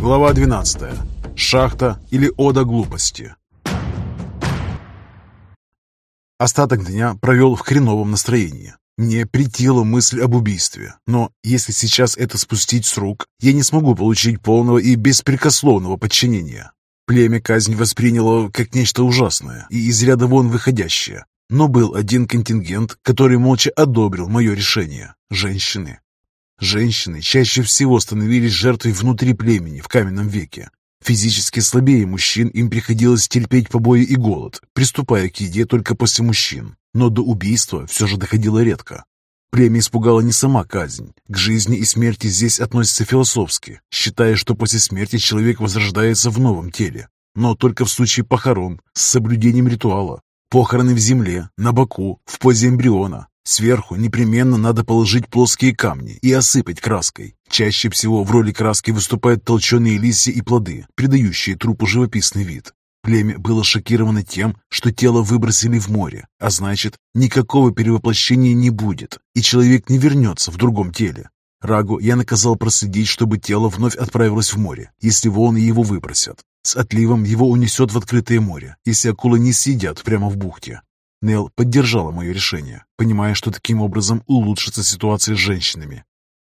Глава 12. Шахта или ода глупости. Остаток дня провел в хреновом настроении. Мне притила мысль об убийстве, но если сейчас это спустить с рук, я не смогу получить полного и беспрекословного подчинения. Племя казнь восприняло как нечто ужасное и из ряда вон выходящее. Но был один контингент, который молча одобрил мое решение – женщины. Женщины чаще всего становились жертвой внутри племени в каменном веке. Физически слабее мужчин им приходилось терпеть побои и голод, приступая к еде только после мужчин. Но до убийства все же доходило редко. Племя испугало не сама казнь. К жизни и смерти здесь относятся философски, считая, что после смерти человек возрождается в новом теле. Но только в случае похорон, с соблюдением ритуала. Похороны в земле, на боку, в позе эмбриона, Сверху непременно надо положить плоские камни и осыпать краской. Чаще всего в роли краски выступают толченые листья и плоды, придающие трупу живописный вид. Племя было шокировано тем, что тело выбросили в море, а значит, никакого перевоплощения не будет, и человек не вернется в другом теле. Рагу я наказал проследить, чтобы тело вновь отправилось в море, если волны его выбросят. С отливом его унесет в открытое море, если акулы не съедят прямо в бухте. Нел поддержала мое решение, понимая, что таким образом улучшится ситуация с женщинами.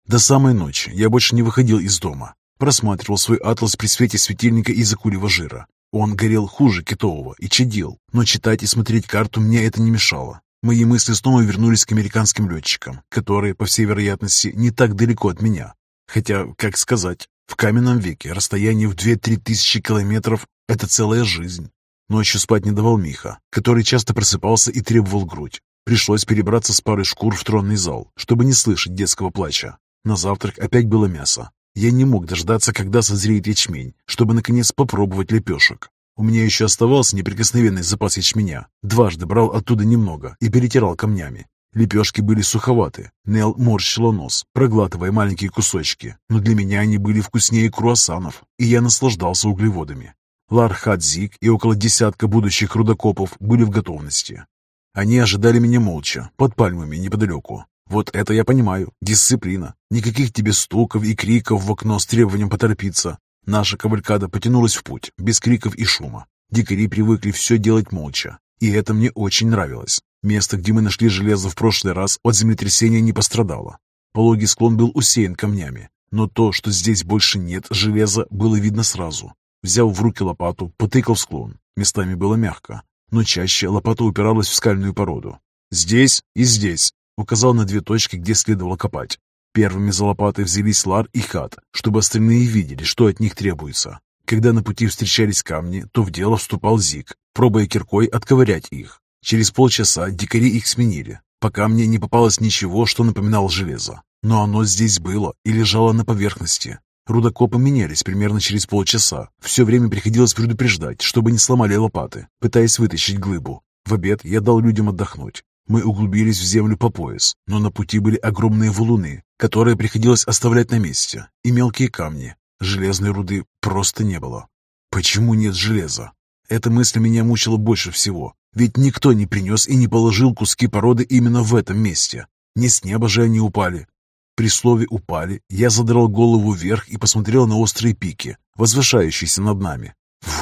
До самой ночи я больше не выходил из дома. Просматривал свой атлас при свете светильника из акулевого жира. Он горел хуже китового и чадил, но читать и смотреть карту мне это не мешало. Мои мысли снова вернулись к американским летчикам, которые, по всей вероятности, не так далеко от меня. Хотя, как сказать, в каменном веке расстояние в 2-3 тысячи километров – это целая жизнь. Ночью спать не давал Миха, который часто просыпался и требовал грудь. Пришлось перебраться с парой шкур в тронный зал, чтобы не слышать детского плача. На завтрак опять было мясо. Я не мог дождаться, когда созреет ячмень, чтобы наконец попробовать лепешек. У меня еще оставался неприкосновенный запас ячменя. Дважды брал оттуда немного и перетирал камнями. Лепешки были суховаты. Нел морщила нос, проглатывая маленькие кусочки, но для меня они были вкуснее круассанов, и я наслаждался углеводами. Лархадзик и около десятка будущих рудокопов были в готовности. Они ожидали меня молча, под пальмами неподалеку. Вот это я понимаю, дисциплина. Никаких тебе стуков и криков в окно с требованием поторопиться. Наша кавалькада потянулась в путь, без криков и шума. Дикари привыкли все делать молча, и это мне очень нравилось. Место, где мы нашли железо в прошлый раз, от землетрясения не пострадало. Пологий склон был усеян камнями, но то, что здесь больше нет железа, было видно сразу. Взял в руки лопату, потыкал в склон. Местами было мягко, но чаще лопата упиралась в скальную породу. «Здесь и здесь», — указал на две точки, где следовало копать. Первыми за лопатой взялись Лар и Хат, чтобы остальные видели, что от них требуется. Когда на пути встречались камни, то в дело вступал Зик, пробуя киркой отковырять их. Через полчаса дикари их сменили, пока мне не попалось ничего, что напоминало железо. Но оно здесь было и лежало на поверхности, Рудокопы менялись примерно через полчаса. Все время приходилось предупреждать, чтобы не сломали лопаты, пытаясь вытащить глыбу. В обед я дал людям отдохнуть. Мы углубились в землю по пояс, но на пути были огромные валуны, которые приходилось оставлять на месте, и мелкие камни. Железной руды просто не было. Почему нет железа? Эта мысль меня мучила больше всего, ведь никто не принес и не положил куски породы именно в этом месте. Не с неба же они упали, при слове «упали» я задрал голову вверх и посмотрел на острые пики, возвышающиеся над нами.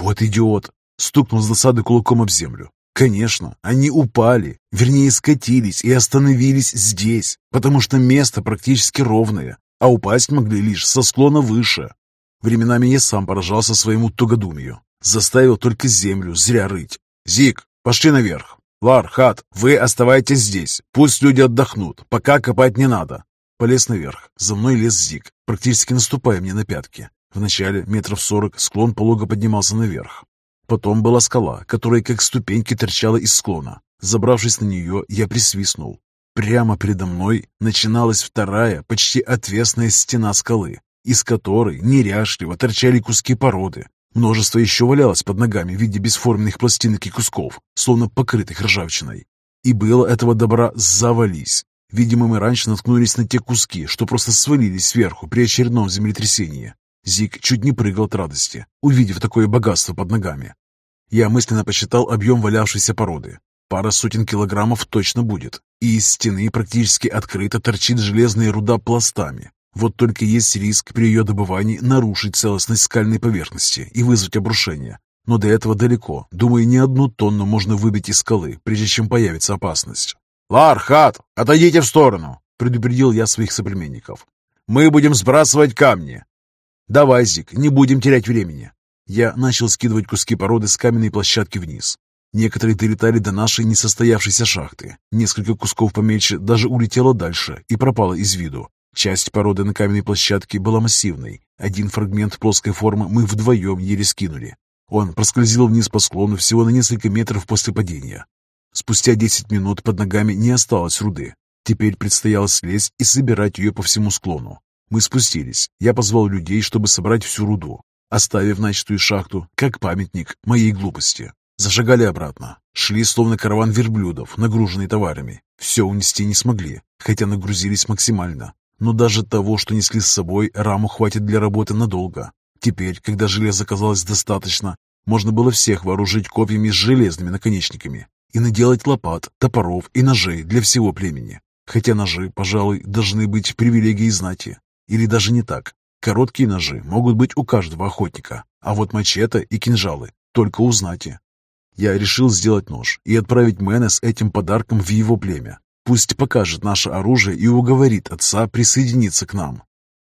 «Вот идиот!» — стукнул с досады кулаком об землю. Конечно, они упали, вернее скатились и остановились здесь, потому что место практически ровное, а упасть могли лишь со склона выше. Временами я сам поражался своему тугодумию. Заставил только землю зря рыть. «Зик, пошли наверх!» «Лар, Хат, вы оставайтесь здесь. Пусть люди отдохнут. Пока копать не надо. Полез наверх. За мной лез Зиг, практически наступая мне на пятки. Вначале метров сорок склон полого поднимался наверх. Потом была скала, которая как ступеньки торчала из склона. Забравшись на нее, я присвистнул. Прямо передо мной начиналась вторая, почти отвесная стена скалы, из которой неряшливо торчали куски породы. Множество еще валялось под ногами в виде бесформенных пластинок и кусков, словно покрытых ржавчиной. И было этого добра завались. Видимо, мы раньше наткнулись на те куски, что просто свалились сверху при очередном землетрясении. Зик чуть не прыгал от радости, увидев такое богатство под ногами. Я мысленно посчитал объем валявшейся породы. Пара сотен килограммов точно будет, и из стены практически открыто торчит железная руда пластами. Вот только есть риск при ее добывании нарушить целостность скальной поверхности и вызвать обрушение. Но до этого далеко. Думаю, не одну тонну можно выбить из скалы, прежде чем появится опасность. «Лар, Хат, отойдите в сторону!» — предупредил я своих соплеменников. «Мы будем сбрасывать камни!» «Давай, Зик, не будем терять времени!» Я начал скидывать куски породы с каменной площадки вниз. Некоторые долетали до нашей несостоявшейся шахты. Несколько кусков поменьше даже улетело дальше и пропало из виду. Часть породы на каменной площадке была массивной. Один фрагмент плоской формы мы вдвоем еле скинули. Он проскользил вниз по склону всего на несколько метров после падения. Спустя десять минут под ногами не осталось руды. Теперь предстояло слезть и собирать ее по всему склону. Мы спустились. Я позвал людей, чтобы собрать всю руду, оставив начатую шахту, как памятник моей глупости. Зашагали обратно. Шли, словно караван верблюдов, нагруженный товарами. Все унести не смогли, хотя нагрузились максимально. Но даже того, что несли с собой, раму хватит для работы надолго. Теперь, когда железа казалось достаточно, можно было всех вооружить копьями с железными наконечниками и наделать лопат, топоров и ножей для всего племени. Хотя ножи, пожалуй, должны быть привилегией знати. Или даже не так. Короткие ножи могут быть у каждого охотника, а вот мачете и кинжалы только у знати. Я решил сделать нож и отправить Мэна с этим подарком в его племя. Пусть покажет наше оружие и уговорит отца присоединиться к нам.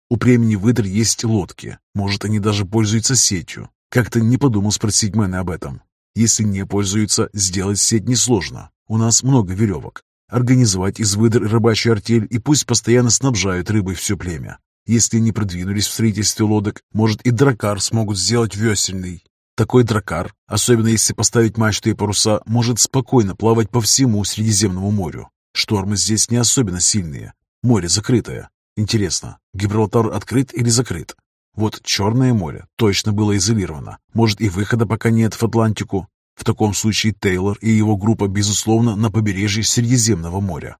У племени выдр есть лодки, может, они даже пользуются сетью. Как-то не подумал спросить Мэна об этом. Если не пользуются, сделать сеть несложно. У нас много веревок. Организовать из выдр рыбачью артель и пусть постоянно снабжают рыбой все племя. Если не продвинулись в строительстве лодок, может и дракар смогут сделать весельный. Такой дракар, особенно если поставить мачты и паруса, может спокойно плавать по всему Средиземному морю. Штормы здесь не особенно сильные. Море закрытое. Интересно, Гибралтар открыт или закрыт? Вот Черное море точно было изолировано. Может и выхода пока нет в Атлантику. В таком случае Тейлор и его группа, безусловно, на побережье Средиземного моря.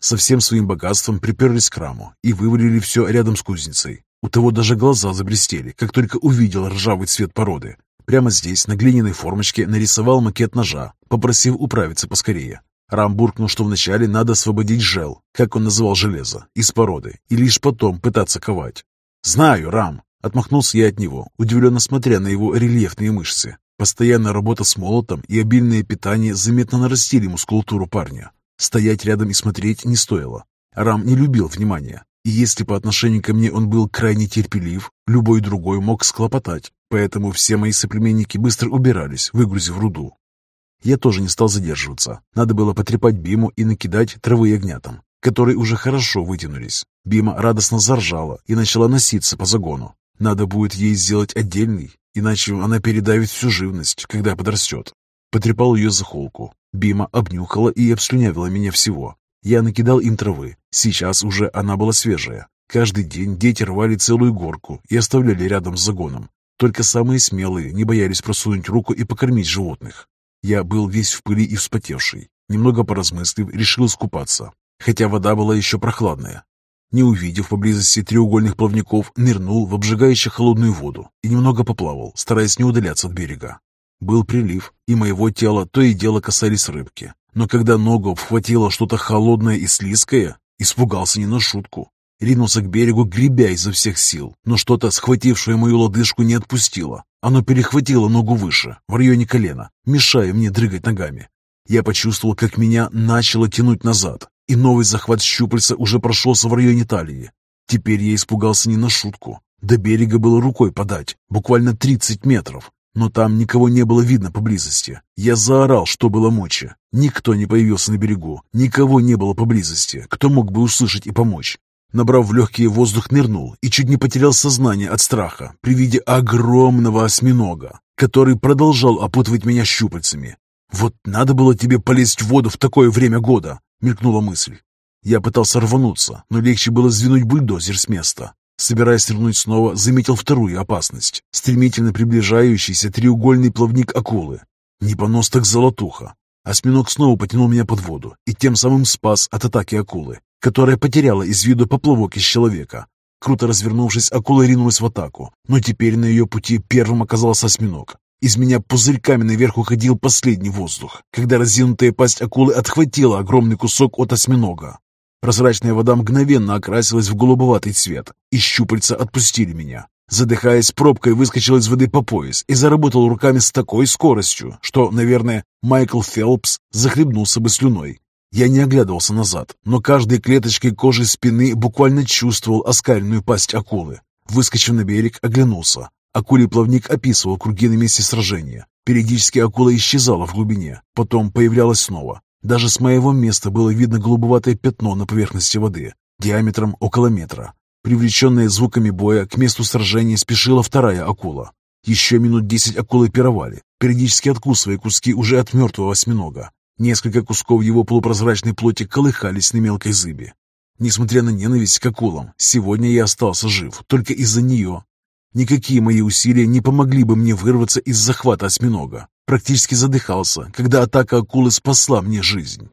Со всем своим богатством приперлись к раму и вывалили все рядом с кузницей. У того даже глаза заблестели, как только увидел ржавый цвет породы. Прямо здесь, на глиняной формочке, нарисовал макет ножа, попросив управиться поскорее. Рам буркнул, что вначале надо освободить жел, как он называл железо, из породы, и лишь потом пытаться ковать. «Знаю, Рам!» — отмахнулся я от него, удивленно смотря на его рельефные мышцы. Постоянная работа с молотом и обильное питание заметно нарастили мускулатуру парня. Стоять рядом и смотреть не стоило. Рам не любил внимания, и если по отношению ко мне он был крайне терпелив, любой другой мог склопотать, поэтому все мои соплеменники быстро убирались, выгрузив руду. Я тоже не стал задерживаться. Надо было потрепать Биму и накидать травы ягнятам, которые уже хорошо вытянулись. Бима радостно заржала и начала носиться по загону. Надо будет ей сделать отдельный, иначе она передавит всю живность, когда подрастет. Потрепал ее за холку. Бима обнюхала и обслюнявила меня всего. Я накидал им травы. Сейчас уже она была свежая. Каждый день дети рвали целую горку и оставляли рядом с загоном. Только самые смелые не боялись просунуть руку и покормить животных. Я был весь в пыли и вспотевший. Немного поразмыслив, решил искупаться, хотя вода была еще прохладная. Не увидев поблизости треугольных плавников, нырнул в обжигающую холодную воду и немного поплавал, стараясь не удаляться от берега. Был прилив, и моего тела то и дело касались рыбки. Но когда ногу вхватило что-то холодное и слизкое, испугался не на шутку. Ринулся к берегу, гребя изо всех сил, но что-то, схватившее мою лодыжку, не отпустило. Оно перехватило ногу выше, в районе колена, мешая мне дрыгать ногами. Я почувствовал, как меня начало тянуть назад, и новый захват щупальца уже прошелся в районе талии. Теперь я испугался не на шутку. До берега было рукой подать, буквально 30 метров, но там никого не было видно поблизости. Я заорал, что было мочи. Никто не появился на берегу, никого не было поблизости, кто мог бы услышать и помочь. Набрав в легкие воздух, нырнул и чуть не потерял сознание от страха при виде огромного осьминога, который продолжал опутывать меня щупальцами. «Вот надо было тебе полезть в воду в такое время года!» — мелькнула мысль. Я пытался рвануться, но легче было сдвинуть бульдозер с места. Собираясь нырнуть снова, заметил вторую опасность. Стремительно приближающийся треугольный плавник акулы. Не понос так золотуха. Осьминог снова потянул меня под воду и тем самым спас от атаки акулы которая потеряла из виду поплавок из человека. Круто развернувшись, акула ринулась в атаку, но теперь на ее пути первым оказался осьминог. Из меня пузырьками наверх уходил последний воздух, когда разинутая пасть акулы отхватила огромный кусок от осьминога. Прозрачная вода мгновенно окрасилась в голубоватый цвет, и щупальца отпустили меня. Задыхаясь пробкой, выскочил из воды по пояс и заработал руками с такой скоростью, что, наверное, Майкл Фелпс захлебнулся бы слюной. Я не оглядывался назад, но каждой клеточкой кожи спины буквально чувствовал оскаленную пасть акулы. Выскочив на берег, оглянулся. Акулий плавник описывал круги на месте сражения. Периодически акула исчезала в глубине, потом появлялась снова. Даже с моего места было видно голубоватое пятно на поверхности воды, диаметром около метра. Привлеченная звуками боя, к месту сражения спешила вторая акула. Еще минут десять акулы пировали, периодически откусывая куски уже от мертвого осьминога. Несколько кусков его полупрозрачной плоти колыхались на мелкой зыбе. Несмотря на ненависть к акулам, сегодня я остался жив только из-за нее. Никакие мои усилия не помогли бы мне вырваться из захвата осьминога. Практически задыхался, когда атака акулы спасла мне жизнь.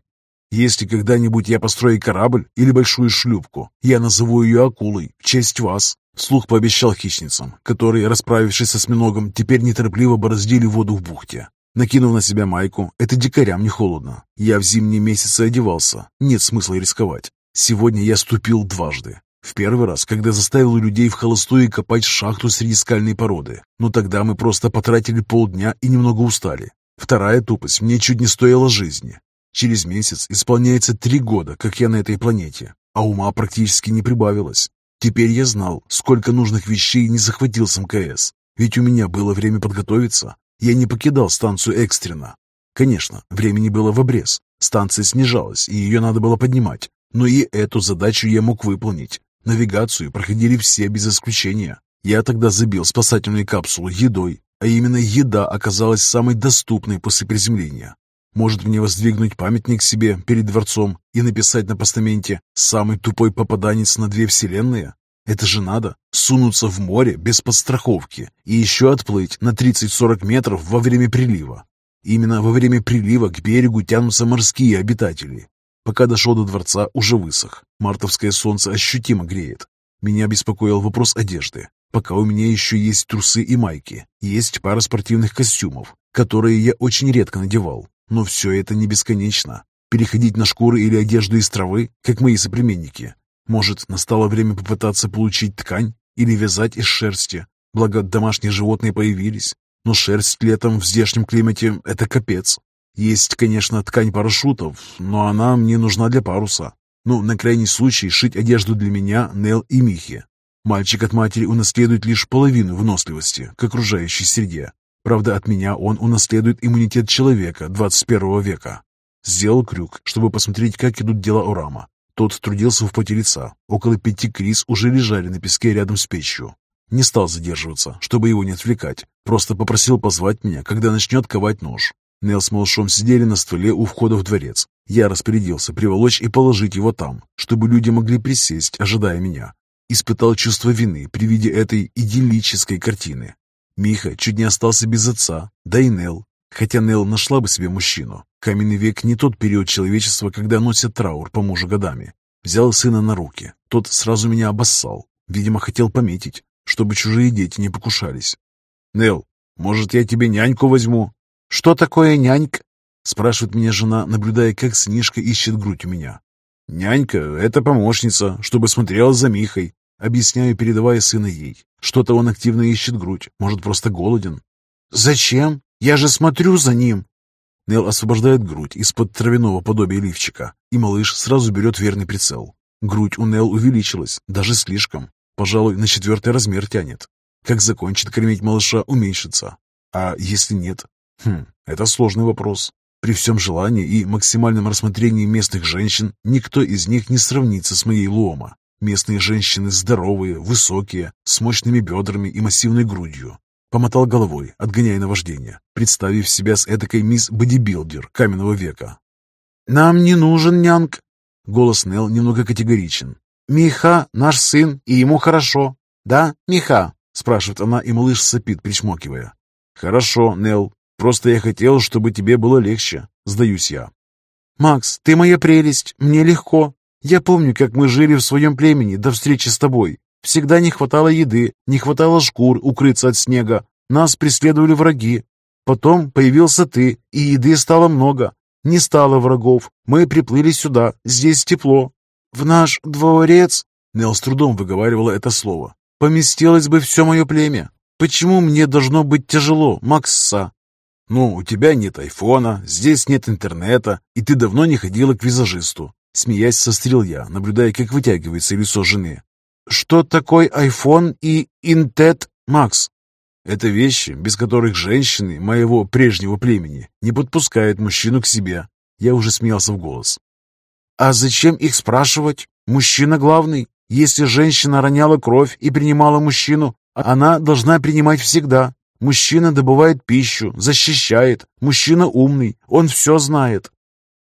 Если когда-нибудь я построю корабль или большую шлюпку, я назову ее акулой в честь вас. Вслух пообещал хищницам, которые, расправившись со осьминогом, теперь неторопливо бороздили воду в бухте. Накинув на себя майку, это дикарям не холодно. Я в зимние месяцы одевался, нет смысла рисковать. Сегодня я ступил дважды. В первый раз, когда заставил людей в холостую копать шахту среди скальной породы. Но тогда мы просто потратили полдня и немного устали. Вторая тупость мне чуть не стоила жизни. Через месяц исполняется три года, как я на этой планете, а ума практически не прибавилось. Теперь я знал, сколько нужных вещей не захватил с МКС, ведь у меня было время подготовиться. Я не покидал станцию экстренно. Конечно, времени было в обрез. Станция снижалась, и ее надо было поднимать. Но и эту задачу я мог выполнить. Навигацию проходили все без исключения. Я тогда забил спасательную капсулу едой, а именно еда оказалась самой доступной после приземления. Может мне воздвигнуть памятник себе перед дворцом и написать на постаменте «Самый тупой попаданец на две вселенные»? Это же надо сунуться в море без подстраховки и еще отплыть на 30-40 метров во время прилива. Именно во время прилива к берегу тянутся морские обитатели. Пока дошел до дворца, уже высох. Мартовское солнце ощутимо греет. Меня беспокоил вопрос одежды. Пока у меня еще есть трусы и майки, есть пара спортивных костюмов, которые я очень редко надевал. Но все это не бесконечно. Переходить на шкуры или одежду из травы, как мои соплеменники. Может, настало время попытаться получить ткань или вязать из шерсти. Благо, домашние животные появились. Но шерсть летом в здешнем климате – это капец. Есть, конечно, ткань парашютов, но она мне нужна для паруса. Ну, на крайний случай, шить одежду для меня, Нел и Михи. Мальчик от матери унаследует лишь половину выносливости к окружающей среде. Правда, от меня он унаследует иммунитет человека 21 века. Сделал крюк, чтобы посмотреть, как идут дела у Рама. Тот трудился в поте лица. Около пяти крис уже лежали на песке рядом с печью. Не стал задерживаться, чтобы его не отвлекать. Просто попросил позвать меня, когда начнет ковать нож. Нел с малышом сидели на стволе у входа в дворец. Я распорядился приволочь и положить его там, чтобы люди могли присесть, ожидая меня. Испытал чувство вины при виде этой идиллической картины. Миха чуть не остался без отца, да и Нел. Хотя Нел нашла бы себе мужчину. Каменный век не тот период человечества, когда носят траур по мужу годами. Взял сына на руки. Тот сразу меня обоссал. Видимо, хотел пометить, чтобы чужие дети не покушались. «Нел, может, я тебе няньку возьму?» «Что такое нянька?» Спрашивает меня жена, наблюдая, как сынишка ищет грудь у меня. «Нянька — это помощница, чтобы смотрела за Михой. Объясняю, передавая сына ей. Что-то он активно ищет грудь, может, просто голоден. «Зачем? Я же смотрю за ним!» Нел освобождает грудь из-под травяного подобия лифчика, и малыш сразу берет верный прицел. Грудь у Нел увеличилась, даже слишком. Пожалуй, на четвертый размер тянет. Как закончит кормить малыша, уменьшится. А если нет? Хм, это сложный вопрос. При всем желании и максимальном рассмотрении местных женщин никто из них не сравнится с моей Луома. Местные женщины здоровые, высокие, с мощными бедрами и массивной грудью. Помотал головой, отгоняя наваждение, представив себя с эдакой мисс Бодибилдер каменного века. «Нам не нужен нянг!» Голос Нел немного категоричен. «Миха — наш сын, и ему хорошо. Да, Миха?» Спрашивает она, и малыш сопит, причмокивая. «Хорошо, Нел. Просто я хотел, чтобы тебе было легче. Сдаюсь я». «Макс, ты моя прелесть. Мне легко. Я помню, как мы жили в своем племени до встречи с тобой. Всегда не хватало еды, не хватало шкур укрыться от снега. Нас преследовали враги. Потом появился ты, и еды стало много. Не стало врагов. Мы приплыли сюда, здесь тепло. в наш дворец, Нел с трудом выговаривала это слово, поместилось бы все мое племя. Почему мне должно быть тяжело, Макса? Ну, у тебя нет айфона, здесь нет интернета, и ты давно не ходила к визажисту. Смеясь, сострил я, наблюдая, как вытягивается лицо жены. Что такое айфон и интет, Макс? Это вещи, без которых женщины моего прежнего племени не подпускают мужчину к себе. Я уже смеялся в голос. А зачем их спрашивать? Мужчина главный. Если женщина роняла кровь и принимала мужчину, она должна принимать всегда. Мужчина добывает пищу, защищает. Мужчина умный, он все знает.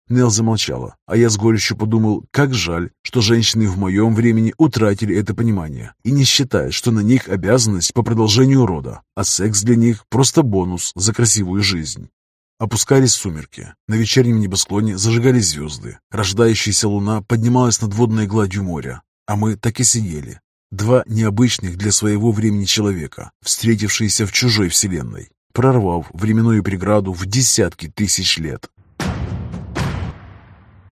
Нел замолчала, а я с горечью подумал, как жаль, что женщины в моем времени утратили это понимание и не считают, что на них обязанность по продолжению рода, а секс для них просто бонус за красивую жизнь. Опускались сумерки. На вечернем небосклоне зажигались звезды. Рождающаяся луна поднималась над водной гладью моря. А мы так и сидели. Два необычных для своего времени человека, встретившиеся в чужой вселенной, прорвав временную преграду в десятки тысяч лет.